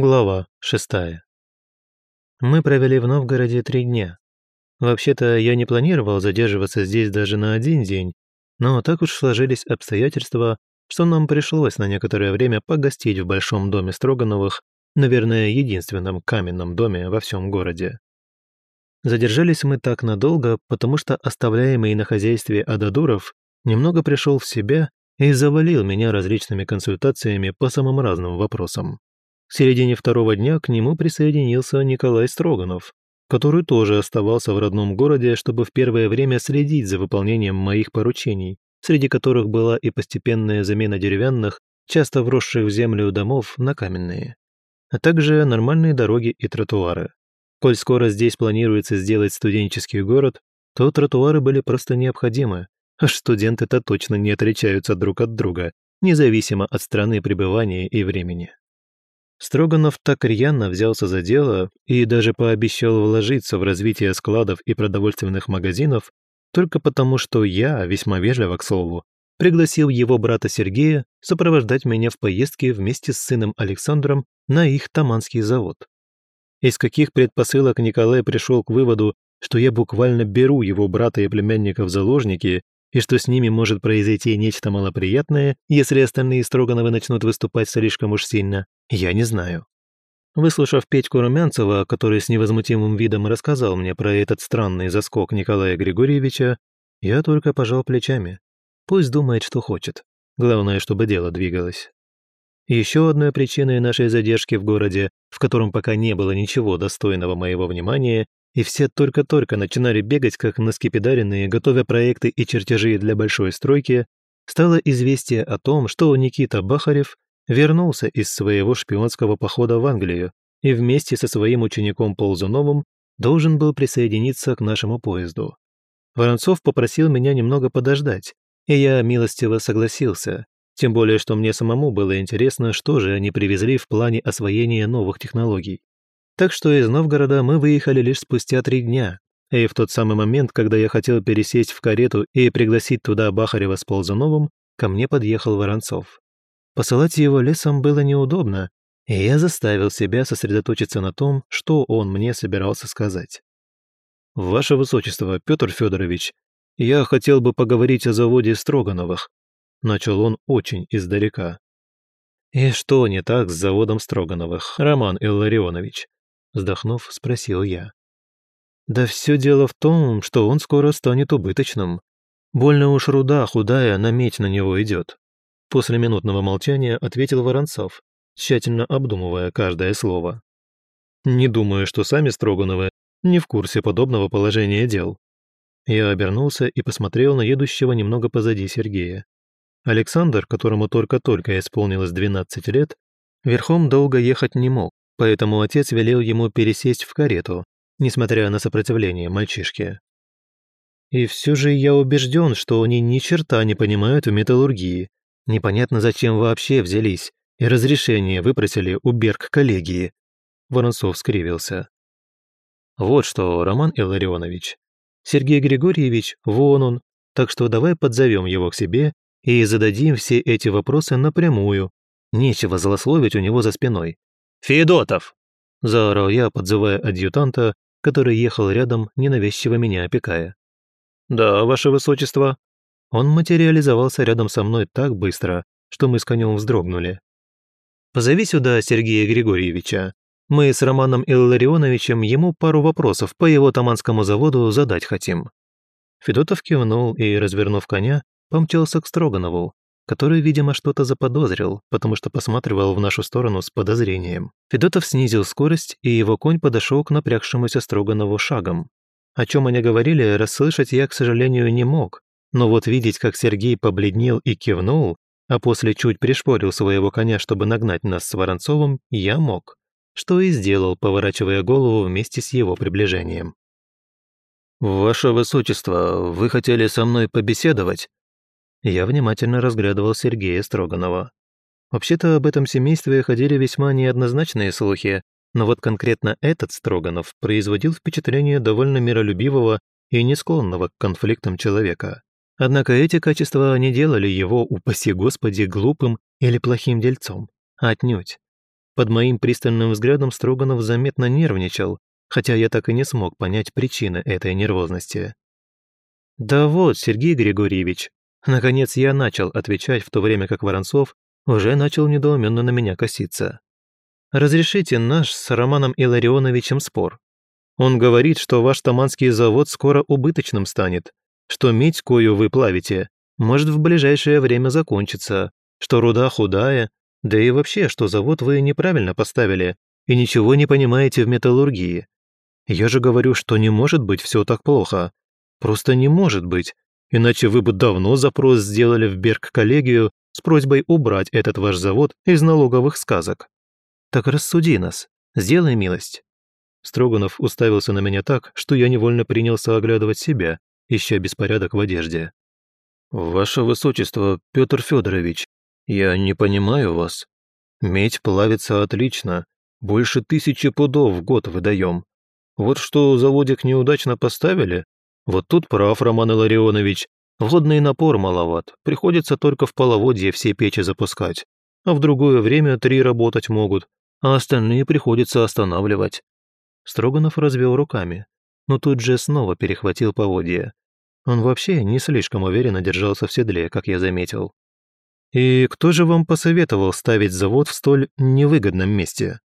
Глава шестая. Мы провели в Новгороде три дня. Вообще-то я не планировал задерживаться здесь даже на один день, но так уж сложились обстоятельства, что нам пришлось на некоторое время погостить в большом доме Строгановых, наверное, единственном каменном доме во всем городе. Задержались мы так надолго, потому что оставляемый на хозяйстве Ададуров немного пришел в себя и завалил меня различными консультациями по самым разным вопросам. В середине второго дня к нему присоединился Николай Строганов, который тоже оставался в родном городе, чтобы в первое время следить за выполнением моих поручений, среди которых была и постепенная замена деревянных, часто вросших в землю домов на каменные, а также нормальные дороги и тротуары. Коль скоро здесь планируется сделать студенческий город, то тротуары были просто необходимы, а студенты-то точно не отличаются друг от друга, независимо от страны пребывания и времени. Строганов так рьяно взялся за дело и даже пообещал вложиться в развитие складов и продовольственных магазинов только потому, что я, весьма вежливо к слову, пригласил его брата Сергея сопровождать меня в поездке вместе с сыном Александром на их Таманский завод. Из каких предпосылок Николай пришел к выводу, что я буквально беру его брата и племянника в заложники и что с ними может произойти нечто малоприятное, если остальные Строгановы начнут выступать слишком уж сильно, я не знаю. Выслушав Петьку Румянцева, который с невозмутимым видом рассказал мне про этот странный заскок Николая Григорьевича, я только пожал плечами. Пусть думает, что хочет. Главное, чтобы дело двигалось. Еще одной причиной нашей задержки в городе, в котором пока не было ничего достойного моего внимания, и все только-только начинали бегать, как наскепидаренные, готовя проекты и чертежи для большой стройки, стало известие о том, что Никита Бахарев вернулся из своего шпионского похода в Англию и вместе со своим учеником Ползуновым должен был присоединиться к нашему поезду. Воронцов попросил меня немного подождать, и я милостиво согласился, тем более что мне самому было интересно, что же они привезли в плане освоения новых технологий. Так что из Новгорода мы выехали лишь спустя три дня, и в тот самый момент, когда я хотел пересесть в карету и пригласить туда Бахарева с Ползуновым, ко мне подъехал Воронцов. Посылать его лесом было неудобно, и я заставил себя сосредоточиться на том, что он мне собирался сказать. «Ваше Высочество, Петр Федорович, я хотел бы поговорить о заводе Строгановых», начал он очень издалека. «И что не так с заводом Строгановых, Роман Илларионович?» Вздохнув, спросил я. «Да все дело в том, что он скоро станет убыточным. Больно уж руда худая на медь на него идет». После минутного молчания ответил Воронцов, тщательно обдумывая каждое слово. «Не думаю, что сами Строгановы не в курсе подобного положения дел». Я обернулся и посмотрел на едущего немного позади Сергея. Александр, которому только-только исполнилось 12 лет, верхом долго ехать не мог, поэтому отец велел ему пересесть в карету, несмотря на сопротивление мальчишки. И все же я убежден, что они ни черта не понимают в металлургии. Непонятно, зачем вообще взялись, и разрешение выпросили у Берг-коллегии. Воронцов скривился. Вот что, Роман Илларионович, Сергей Григорьевич, вон он, так что давай подзовем его к себе и зададим все эти вопросы напрямую. Нечего злословить у него за спиной. «Федотов!» – заорал я, подзывая адъютанта, который ехал рядом, ненавязчиво меня опекая. «Да, ваше высочество». Он материализовался рядом со мной так быстро, что мы с конем вздрогнули. «Позови сюда Сергея Григорьевича. Мы с Романом Илларионовичем ему пару вопросов по его таманскому заводу задать хотим». Федотов кивнул и, развернув коня, помчался к Строганову, который, видимо, что-то заподозрил, потому что посматривал в нашу сторону с подозрением. Федотов снизил скорость, и его конь подошел к напрягшемуся Строганову шагом. О чем они говорили, расслышать я, к сожалению, не мог, но вот видеть, как Сергей побледнел и кивнул, а после чуть пришпорил своего коня, чтобы нагнать нас с Воронцовым, я мог, что и сделал, поворачивая голову вместе с его приближением. «Ваше Высочество, вы хотели со мной побеседовать?» Я внимательно разглядывал Сергея Строганова. Вообще-то об этом семействе ходили весьма неоднозначные слухи, но вот конкретно этот Строганов производил впечатление довольно миролюбивого и не склонного к конфликтам человека. Однако эти качества не делали его, упаси господи, глупым или плохим дельцом. Отнюдь. Под моим пристальным взглядом Строганов заметно нервничал, хотя я так и не смог понять причины этой нервозности. «Да вот, Сергей Григорьевич», наконец я начал отвечать, в то время как Воронцов уже начал недоуменно на меня коситься. «Разрешите наш с Романом Илларионовичем спор. Он говорит, что ваш таманский завод скоро убыточным станет, что медь, кою вы плавите, может в ближайшее время закончиться, что руда худая, да и вообще, что завод вы неправильно поставили и ничего не понимаете в металлургии. Я же говорю, что не может быть все так плохо. Просто не может быть, иначе вы бы давно запрос сделали в Берг-коллегию с просьбой убрать этот ваш завод из налоговых сказок. Так рассуди нас, сделай милость». Строганов уставился на меня так, что я невольно принялся оглядывать себя, ища беспорядок в одежде. «Ваше Высочество, Петр Федорович, я не понимаю вас. Медь плавится отлично, больше тысячи пудов в год выдаем. Вот что заводик неудачно поставили, вот тут прав Роман Илларионович, водный напор маловат, приходится только в половодье все печи запускать, а в другое время три работать могут, а остальные приходится останавливать». Строганов развел руками, но тут же снова перехватил поводья. Он вообще не слишком уверенно держался в седле, как я заметил. «И кто же вам посоветовал ставить завод в столь невыгодном месте?»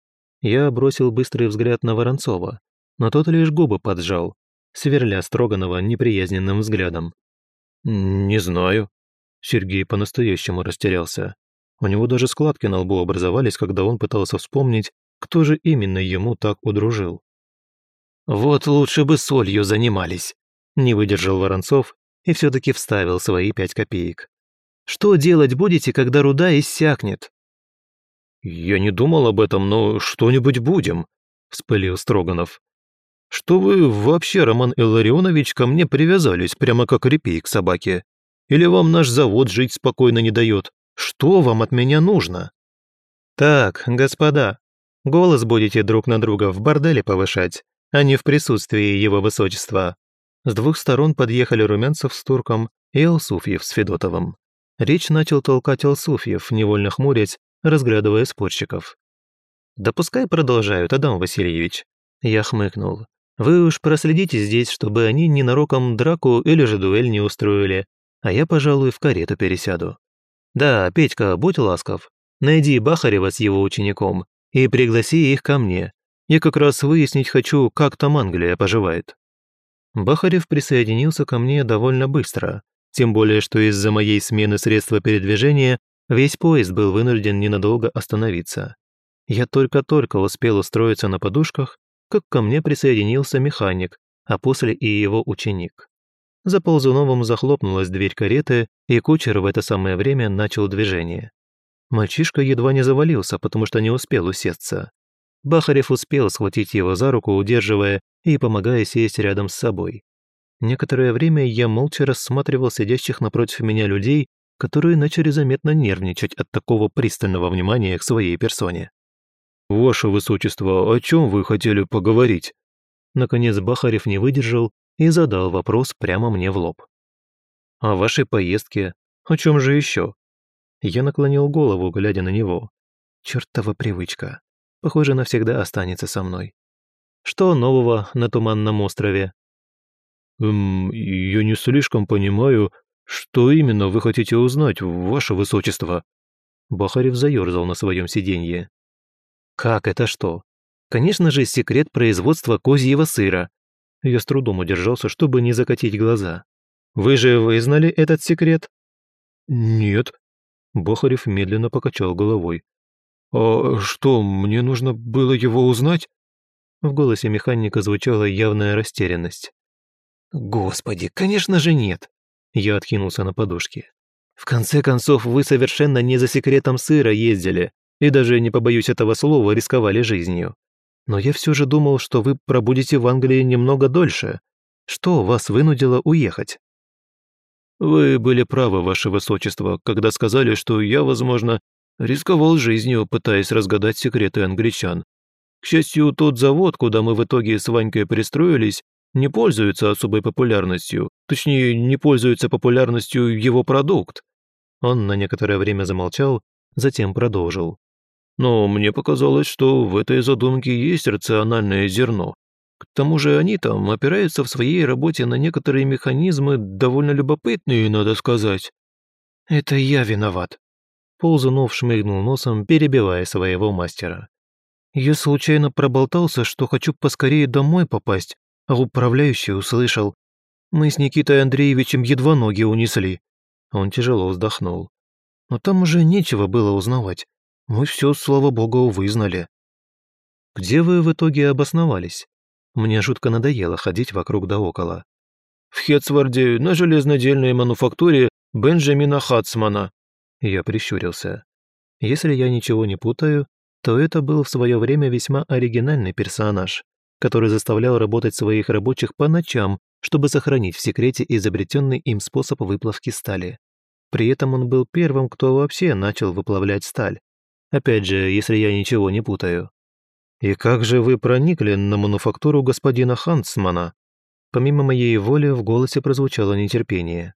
Я бросил быстрый взгляд на Воронцова, но тот лишь губы поджал, сверля Строганова неприязненным взглядом. «Не знаю». Сергей по-настоящему растерялся. У него даже складки на лбу образовались, когда он пытался вспомнить, кто же именно ему так удружил. «Вот лучше бы солью занимались», – не выдержал Воронцов и все-таки вставил свои пять копеек. «Что делать будете, когда руда иссякнет?» «Я не думал об этом, но что-нибудь будем», – вспылил Строганов. «Что вы вообще, Роман Илларионович, ко мне привязались, прямо как репей к собаке? Или вам наш завод жить спокойно не дает? Что вам от меня нужно?» «Так, господа, голос будете друг на друга в борделе повышать, а не в присутствии его высочества». С двух сторон подъехали Румянцев с Турком и Алсуфьев с Федотовым. Речь начал толкать Алсуфьев, невольно хмурясь, разглядывая спорщиков. «Да пускай продолжают, Адам Васильевич». Я хмыкнул. «Вы уж проследите здесь, чтобы они ненароком драку или же дуэль не устроили, а я, пожалуй, в карету пересяду. Да, Петька, будь ласков, найди Бахарева с его учеником и пригласи их ко мне. Я как раз выяснить хочу, как там Англия поживает». Бахарев присоединился ко мне довольно быстро, тем более, что из-за моей смены средства передвижения весь поезд был вынужден ненадолго остановиться. Я только-только успел устроиться на подушках, как ко мне присоединился механик, а после и его ученик. За Ползуновым захлопнулась дверь кареты, и кучер в это самое время начал движение. Мальчишка едва не завалился, потому что не успел усесться. Бахарев успел схватить его за руку, удерживая и помогая сесть рядом с собой. Некоторое время я молча рассматривал сидящих напротив меня людей, которые начали заметно нервничать от такого пристального внимания к своей персоне. «Ваше Высочество, о чем вы хотели поговорить?» Наконец Бахарев не выдержал и задал вопрос прямо мне в лоб. «О вашей поездке. О чем же еще?» Я наклонил голову, глядя на него. Чертова привычка похоже, навсегда останется со мной. Что нового на Туманном острове? «Эм, я не слишком понимаю, что именно вы хотите узнать, ваше высочество?» Бахарев заерзал на своем сиденье. «Как это что? Конечно же, секрет производства козьего сыра». Я с трудом удержался, чтобы не закатить глаза. «Вы же вызнали этот секрет?» «Нет». Бахарев медленно покачал головой. «А что, мне нужно было его узнать?» В голосе механика звучала явная растерянность. «Господи, конечно же нет!» Я откинулся на подушке. «В конце концов, вы совершенно не за секретом сыра ездили, и даже, не побоюсь этого слова, рисковали жизнью. Но я все же думал, что вы пробудете в Англии немного дольше. Что вас вынудило уехать?» «Вы были правы, ваше высочество, когда сказали, что я, возможно, Рисковал жизнью, пытаясь разгадать секреты англичан. К счастью, тот завод, куда мы в итоге с Ванькой пристроились, не пользуется особой популярностью, точнее, не пользуется популярностью его продукт. Он на некоторое время замолчал, затем продолжил. Но мне показалось, что в этой задумке есть рациональное зерно. К тому же они там опираются в своей работе на некоторые механизмы, довольно любопытные, надо сказать». «Это я виноват», — Ползунов шмыгнул носом, перебивая своего мастера. «Я случайно проболтался, что хочу поскорее домой попасть, а управляющий услышал. Мы с Никитой Андреевичем едва ноги унесли». Он тяжело вздохнул. «Но там уже нечего было узнавать. Мы все, слава богу, вызнали». «Где вы в итоге обосновались?» Мне жутко надоело ходить вокруг да около. «В Хетсварде, на железнодельной мануфактуре Бенджамина Хатсмана». Я прищурился. Если я ничего не путаю, то это был в свое время весьма оригинальный персонаж, который заставлял работать своих рабочих по ночам, чтобы сохранить в секрете изобретенный им способ выплавки стали. При этом он был первым, кто вообще начал выплавлять сталь. Опять же, если я ничего не путаю. «И как же вы проникли на мануфактуру господина Хансмана?» Помимо моей воли в голосе прозвучало нетерпение.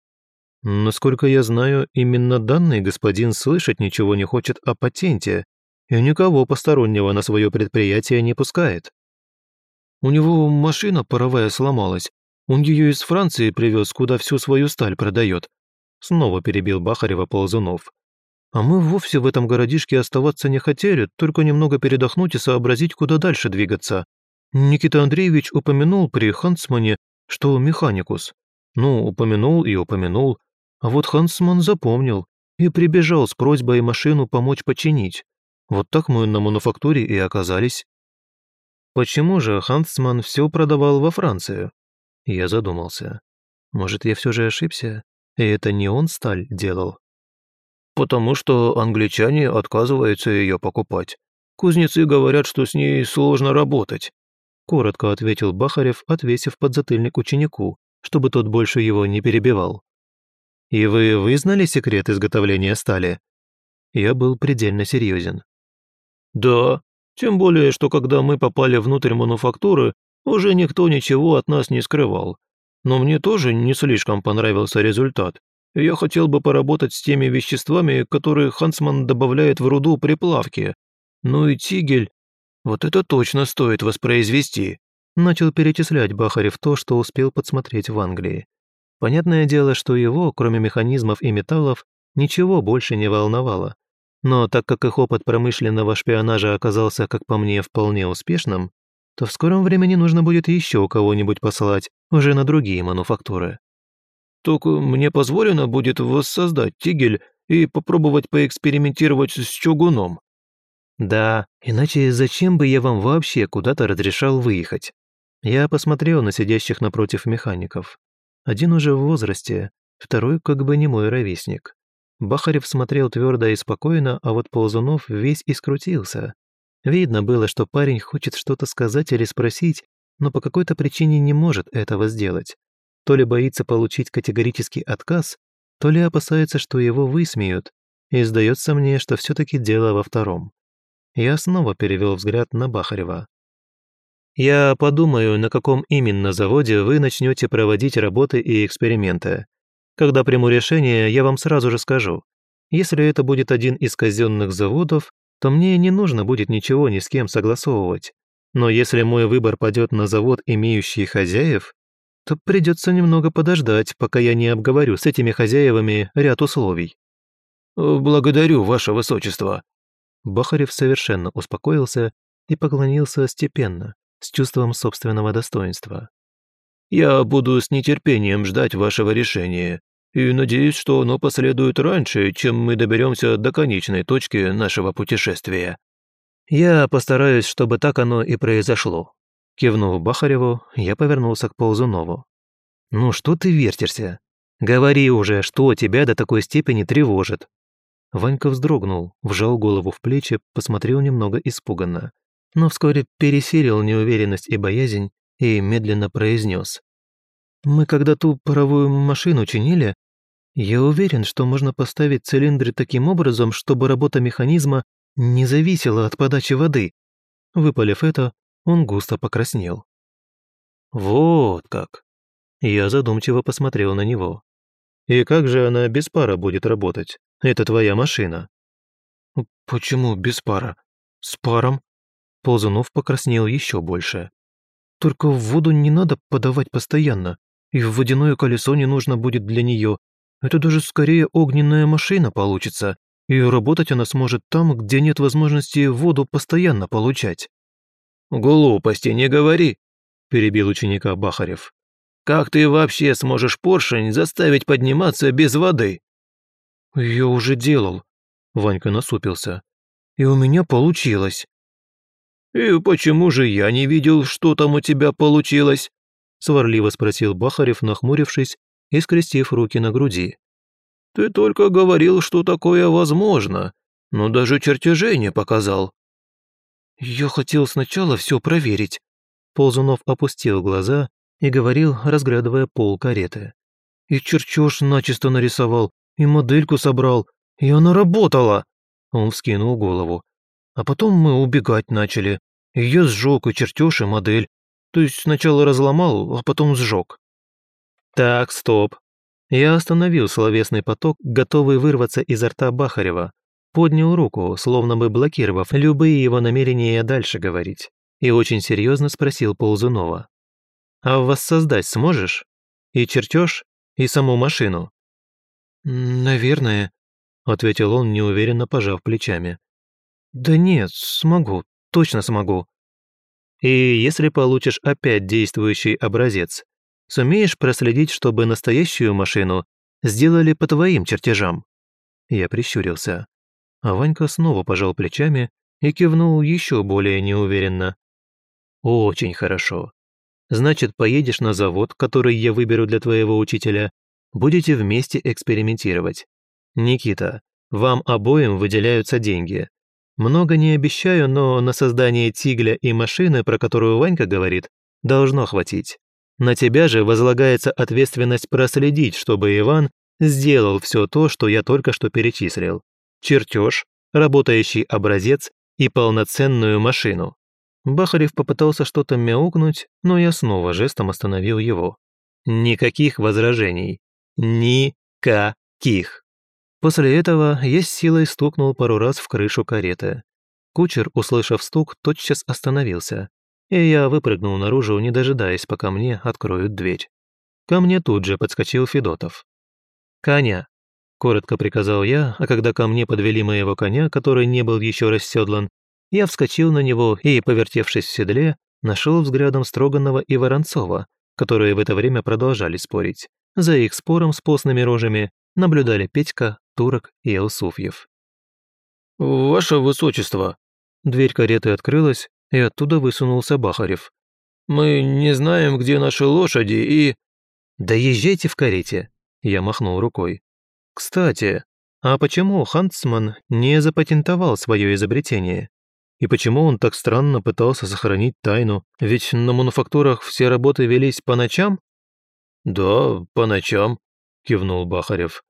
«Насколько я знаю, именно данный господин слышать ничего не хочет о патенте и никого постороннего на свое предприятие не пускает». «У него машина паровая сломалась. Он ее из Франции привез, куда всю свою сталь продает», снова перебил Бахарева Ползунов. А мы вовсе в этом городишке оставаться не хотели, только немного передохнуть и сообразить, куда дальше двигаться. Никита Андреевич упомянул при Хансмане, что механикус. Ну, упомянул и упомянул. А вот Хансман запомнил и прибежал с просьбой машину помочь починить. Вот так мы на мануфактуре и оказались. Почему же Хансман все продавал во Францию? Я задумался. Может, я все же ошибся, и это не он сталь делал? Потому что англичане отказываются ее покупать. Кузнецы говорят, что с ней сложно работать», – коротко ответил Бахарев, отвесив подзатыльник ученику, чтобы тот больше его не перебивал. «И вы вызнали секрет изготовления стали?» Я был предельно серьезен. «Да, тем более, что когда мы попали внутрь мануфактуры, уже никто ничего от нас не скрывал. Но мне тоже не слишком понравился результат. Я хотел бы поработать с теми веществами, которые Хансман добавляет в руду при плавке. Ну и тигель, вот это точно стоит воспроизвести». Начал перечислять Бахарев то, что успел подсмотреть в Англии. Понятное дело, что его, кроме механизмов и металлов, ничего больше не волновало. Но так как их опыт промышленного шпионажа оказался, как по мне, вполне успешным, то в скором времени нужно будет еще кого-нибудь послать, уже на другие мануфактуры. Только мне позволено будет воссоздать тигель и попробовать поэкспериментировать с чугуном». «Да, иначе зачем бы я вам вообще куда-то разрешал выехать?» Я посмотрел на сидящих напротив механиков. Один уже в возрасте, второй как бы не мой ровесник. Бахарев смотрел твердо и спокойно, а вот Ползунов весь искрутился. Видно было, что парень хочет что-то сказать или спросить, но по какой-то причине не может этого сделать то ли боится получить категорический отказ, то ли опасается, что его высмеют, и сдается мне, что все-таки дело во втором. Я снова перевел взгляд на Бахарева. «Я подумаю, на каком именно заводе вы начнете проводить работы и эксперименты. Когда приму решение, я вам сразу же скажу. Если это будет один из казенных заводов, то мне не нужно будет ничего ни с кем согласовывать. Но если мой выбор падет на завод, имеющий хозяев, то придется немного подождать, пока я не обговорю с этими хозяевами ряд условий». «Благодарю, ваше высочество». Бахарев совершенно успокоился и поклонился степенно, с чувством собственного достоинства. «Я буду с нетерпением ждать вашего решения и надеюсь, что оно последует раньше, чем мы доберемся до конечной точки нашего путешествия». «Я постараюсь, чтобы так оно и произошло», Кивнув Бахареву, я повернулся к Ползунову. «Ну что ты вертишься? Говори уже, что тебя до такой степени тревожит». Ванька вздрогнул, вжал голову в плечи, посмотрел немного испуганно, но вскоре пересилил неуверенность и боязнь и медленно произнес. «Мы когда ту паровую машину чинили, я уверен, что можно поставить цилиндры таким образом, чтобы работа механизма не зависела от подачи воды». Выпалив это, он густо покраснел. «Вот как!» Я задумчиво посмотрел на него. «И как же она без пара будет работать? Это твоя машина». «Почему без пара?» «С паром». Ползунов покраснел еще больше. «Только воду не надо подавать постоянно, и в водяное колесо не нужно будет для нее. Это даже скорее огненная машина получится, и работать она сможет там, где нет возможности воду постоянно получать». «Глупости не говори», – перебил ученика Бахарев. «Как ты вообще сможешь поршень заставить подниматься без воды?» «Я уже делал», – Ванька насупился. «И у меня получилось». «И почему же я не видел, что там у тебя получилось?» – сварливо спросил Бахарев, нахмурившись и скрестив руки на груди. «Ты только говорил, что такое возможно, но даже чертежей не показал». «Я хотел сначала все проверить». Ползунов опустил глаза и говорил, разглядывая пол кареты. «И чертеж начисто нарисовал, и модельку собрал, и она работала!» Он вскинул голову. «А потом мы убегать начали. И я сжег и чертеж, и модель. То есть сначала разломал, а потом сжег». «Так, стоп». Я остановил словесный поток, готовый вырваться изо рта Бахарева, поднял руку, словно бы блокировав любые его намерения дальше говорить, и очень серьезно спросил Ползунова. «А воссоздать сможешь? И чертеж, и саму машину?» «Наверное», — ответил он, неуверенно пожав плечами. «Да нет, смогу, точно смогу». «И если получишь опять действующий образец, сумеешь проследить, чтобы настоящую машину сделали по твоим чертежам?» Я прищурился а Ванька снова пожал плечами и кивнул еще более неуверенно. «Очень хорошо. Значит, поедешь на завод, который я выберу для твоего учителя, будете вместе экспериментировать. Никита, вам обоим выделяются деньги. Много не обещаю, но на создание тигля и машины, про которую Ванька говорит, должно хватить. На тебя же возлагается ответственность проследить, чтобы Иван сделал все то, что я только что перечислил чертеж, работающий образец и полноценную машину. Бахарев попытался что-то мяукнуть, но я снова жестом остановил его. Никаких возражений. Никаких. После этого я с силой стукнул пару раз в крышу кареты. Кучер, услышав стук, тотчас остановился, и я выпрыгнул наружу, не дожидаясь, пока мне откроют дверь. Ко мне тут же подскочил Федотов. «Коня, Коротко приказал я, а когда ко мне подвели моего коня, который не был еще расседлан, я вскочил на него и, повертевшись в седле, нашел взглядом Строганова и Воронцова, которые в это время продолжали спорить. За их спором с постными рожами наблюдали Петька, Турок и Элсуфьев. «Ваше высочество!» Дверь кареты открылась, и оттуда высунулся Бахарев. «Мы не знаем, где наши лошади и...» «Да езжайте в карете!» Я махнул рукой. Кстати, а почему Хантсман не запатентовал свое изобретение? И почему он так странно пытался сохранить тайну? Ведь на мануфактурах все работы велись по ночам? Да, по ночам, кивнул Бахарев.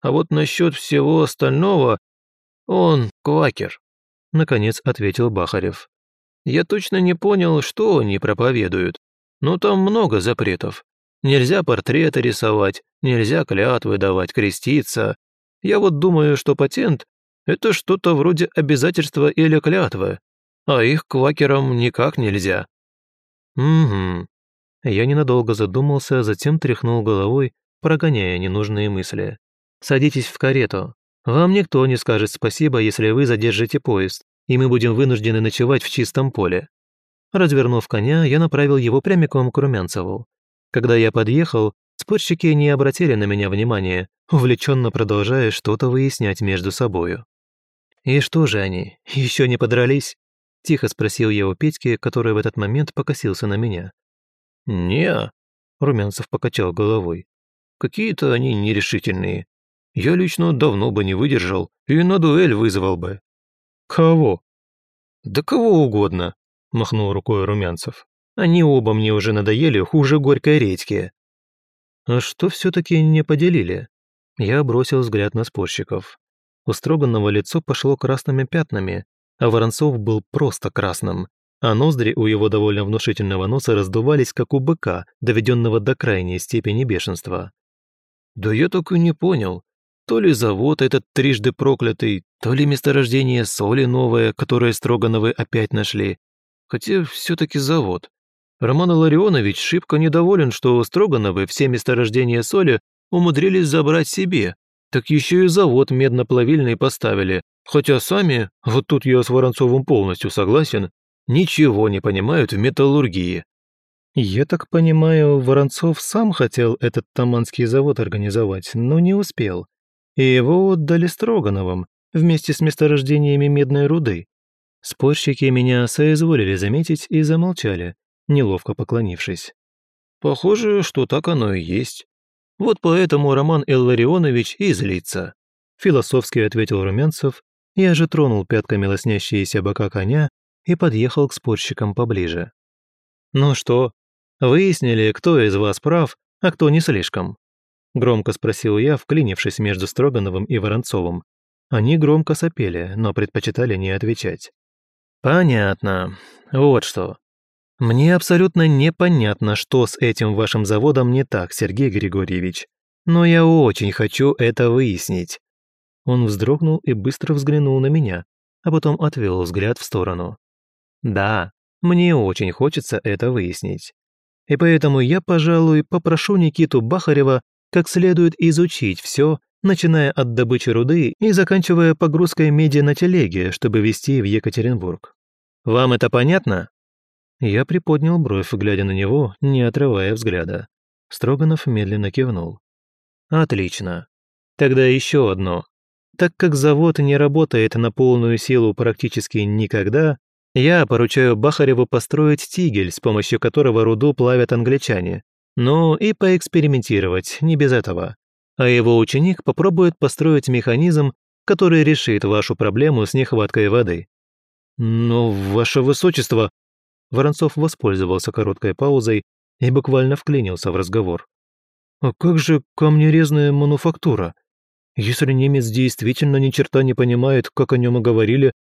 А вот насчет всего остального, он квакер, наконец ответил Бахарев. Я точно не понял, что они проповедуют, но там много запретов. Нельзя портреты рисовать, нельзя клятвы давать, креститься. Я вот думаю, что патент – это что-то вроде обязательства или клятвы, а их квакерам никак нельзя». «Угу». Я ненадолго задумался, затем тряхнул головой, прогоняя ненужные мысли. «Садитесь в карету. Вам никто не скажет спасибо, если вы задержите поезд, и мы будем вынуждены ночевать в чистом поле». Развернув коня, я направил его прямиком к Румянцеву. Когда я подъехал, спорщики не обратили на меня внимания, увлеченно продолжая что-то выяснять между собою. «И что же они, еще не подрались?» – тихо спросил я у Петьки, который в этот момент покосился на меня. «Не», – Румянцев покачал головой. «Какие-то они нерешительные. Я лично давно бы не выдержал и на дуэль вызвал бы». «Кого?» «Да кого угодно», – махнул рукой Румянцев. Они оба мне уже надоели хуже горькой редьки. А что все-таки не поделили? Я бросил взгляд на спорщиков. У Строганного лицо пошло красными пятнами, а Воронцов был просто красным, а ноздри у его довольно внушительного носа раздувались, как у быка, доведенного до крайней степени бешенства. «Да я так и не понял. То ли завод этот трижды проклятый, то ли месторождение соли новое, которое Строгановы опять нашли. Хотя все-таки завод. Роман Ларионович шибко недоволен, что Строгановы все месторождения соли умудрились забрать себе, так еще и завод медноплавильный поставили, хотя сами, вот тут я с Воронцовым полностью согласен, ничего не понимают в металлургии. Я так понимаю, Воронцов сам хотел этот Таманский завод организовать, но не успел. И его отдали Строгановым вместе с месторождениями медной руды. Спорщики меня соизволили заметить и замолчали, неловко поклонившись. Похоже, что так оно и есть. Вот поэтому Роман Илларионович и злится. Философски ответил Румянцев, я же тронул пятками лоснящиеся бока коня и подъехал к спорщикам поближе. «Ну что, выяснили, кто из вас прав, а кто не слишком?» Громко спросил я, вклинившись между Строгановым и Воронцовым. Они громко сопели, но предпочитали не отвечать. «Понятно. Вот что. Мне абсолютно непонятно, что с этим вашим заводом не так, Сергей Григорьевич. Но я очень хочу это выяснить. Он вздрогнул и быстро взглянул на меня, а потом отвел взгляд в сторону. Да, мне очень хочется это выяснить. И поэтому я, пожалуй, попрошу Никиту Бахарева как следует изучить все, начиная от добычи руды и заканчивая погрузкой меди на телеге, чтобы везти в Екатеринбург. Вам это понятно? Я приподнял бровь, глядя на него, не отрывая взгляда. Строганов медленно кивнул. «Отлично. Тогда еще одно. Так как завод не работает на полную силу практически никогда, я поручаю Бахареву построить тигель, с помощью которого руду плавят англичане. Ну и поэкспериментировать, не без этого. А его ученик попробует построить механизм, который решит вашу проблему с нехваткой воды. «Но, ваше высочество...» Воронцов воспользовался короткой паузой и буквально вклинился в разговор. «А как же камнерезная мануфактура? Если немец действительно ни черта не понимает, как о нем и говорили,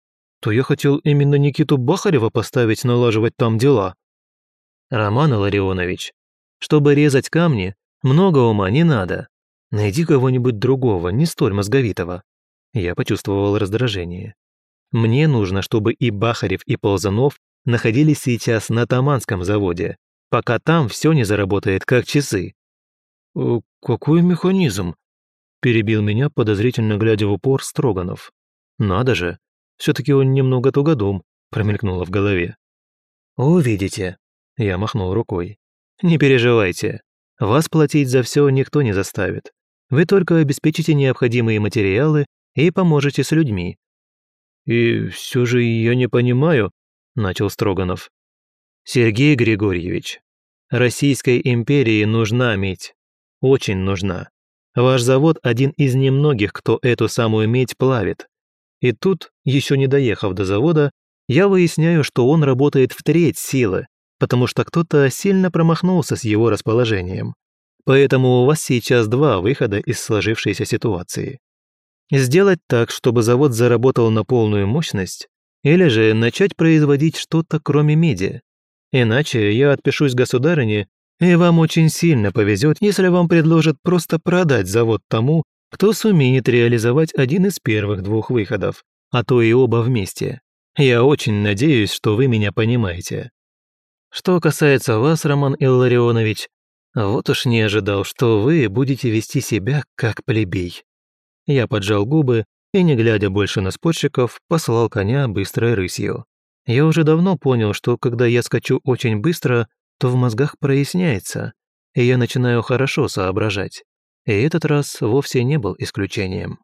то я хотел именно Никиту Бахарева поставить налаживать там дела». «Роман Ларионович, чтобы резать камни, много ума не надо. Найди кого-нибудь другого, не столь мозговитого». Я почувствовал раздражение. «Мне нужно, чтобы и Бахарев, и Ползанов находились сейчас на Таманском заводе, пока там все не заработает как часы». «Э, «Какой механизм?» перебил меня, подозрительно глядя в упор Строганов. «Надо же, все-таки он немного тугодум», промелькнуло в голове. «Увидите», — я махнул рукой. «Не переживайте, вас платить за все никто не заставит. Вы только обеспечите необходимые материалы и поможете с людьми». «И все же я не понимаю», — начал Строганов. «Сергей Григорьевич, Российской империи нужна медь. Очень нужна. Ваш завод один из немногих, кто эту самую медь плавит. И тут, еще не доехав до завода, я выясняю, что он работает в треть силы, потому что кто-то сильно промахнулся с его расположением. Поэтому у вас сейчас два выхода из сложившейся ситуации. Сделать так, чтобы завод заработал на полную мощность, или же начать производить что-то кроме меди. Иначе я отпишусь государыне и вам очень сильно повезет, если вам предложат просто продать завод тому, кто сумеет реализовать один из первых двух выходов, а то и оба вместе. Я очень надеюсь, что вы меня понимаете. Что касается вас, Роман Илларионович, вот уж не ожидал, что вы будете вести себя как плебей. Я поджал губы и, не глядя больше на спорщиков, послал коня быстрой рысью. Я уже давно понял, что когда я скачу очень быстро, то в мозгах проясняется, и я начинаю хорошо соображать. И этот раз вовсе не был исключением.